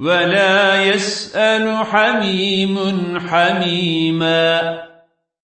ولا يسأل حميم حميما.